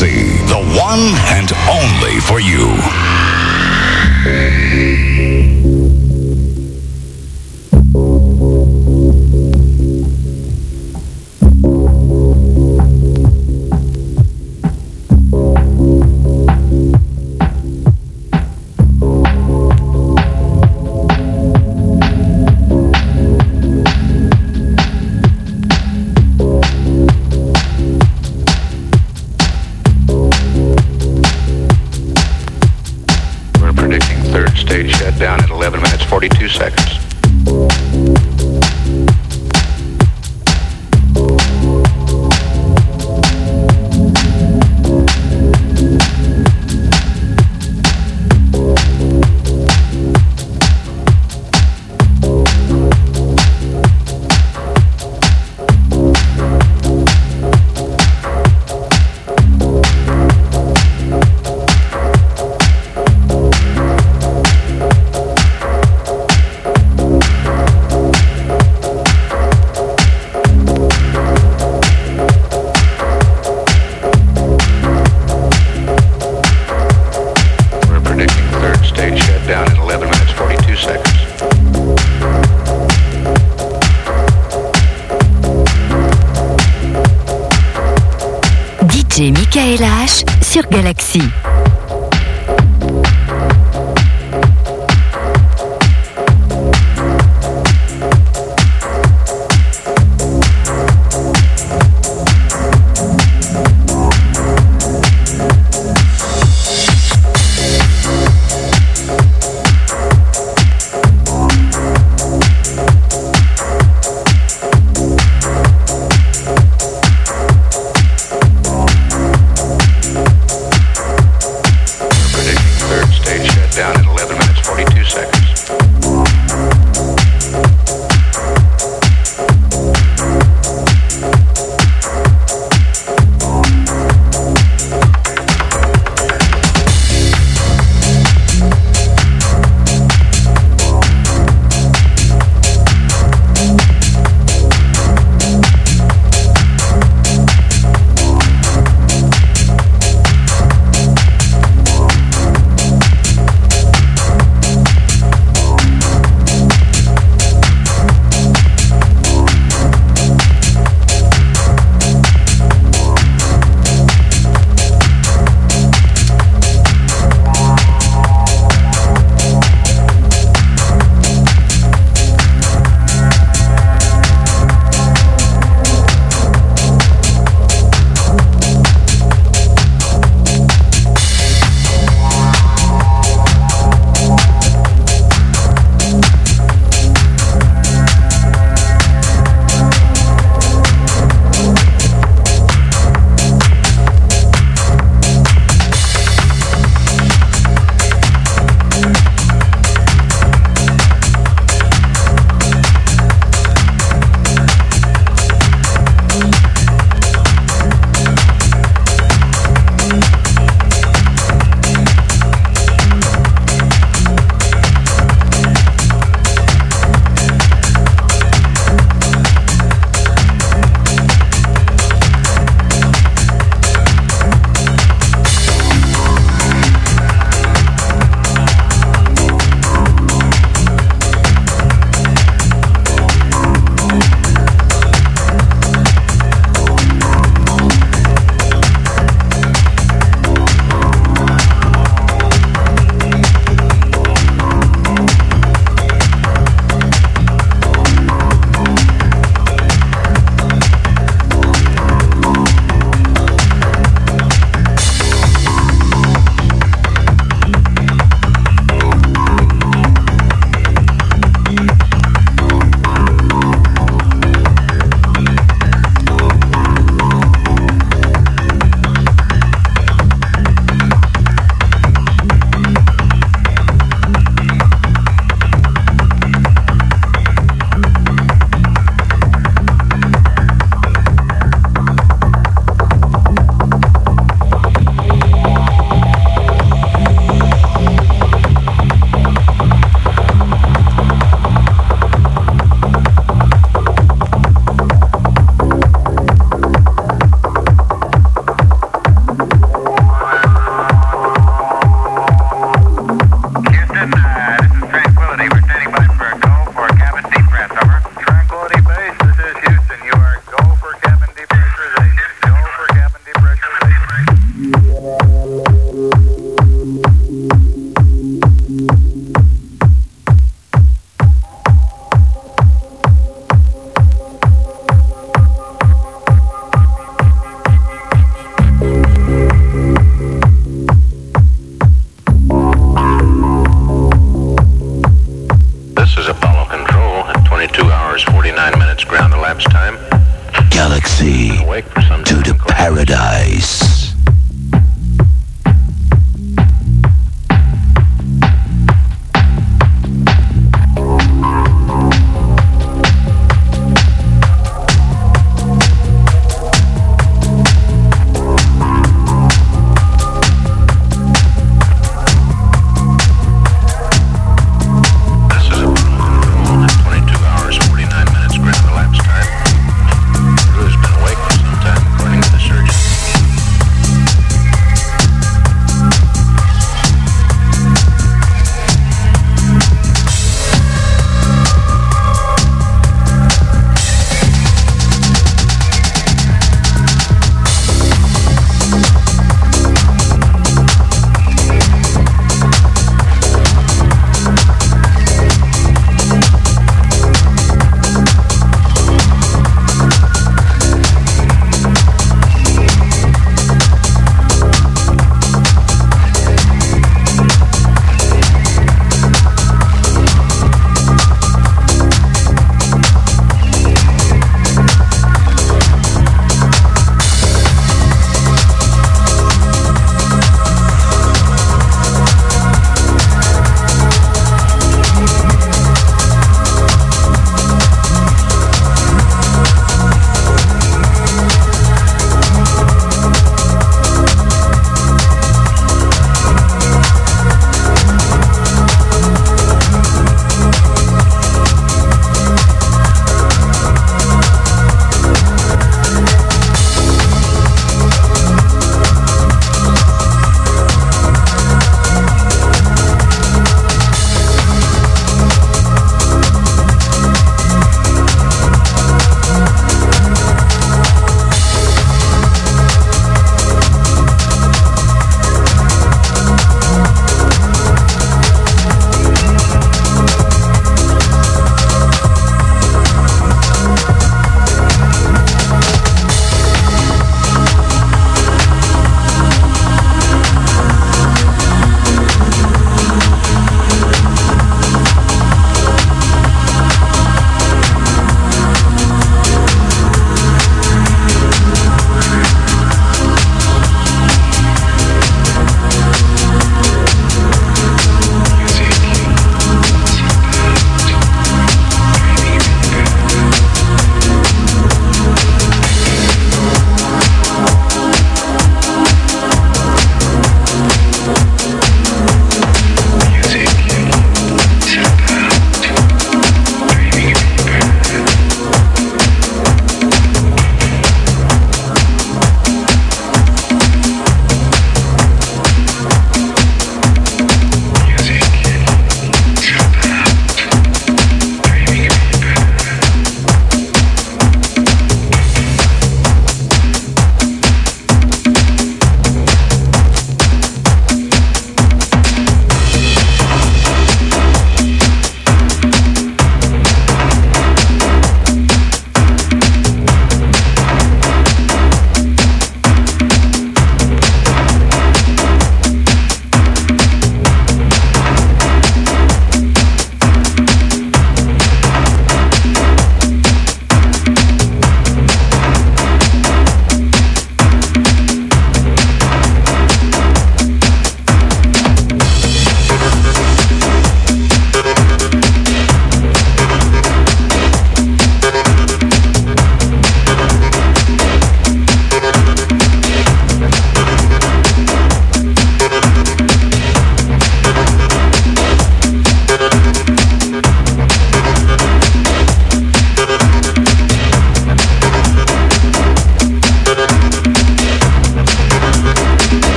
The one and only for you.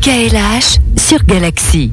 KLH sur Galaxy.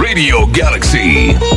Radio Galaxy.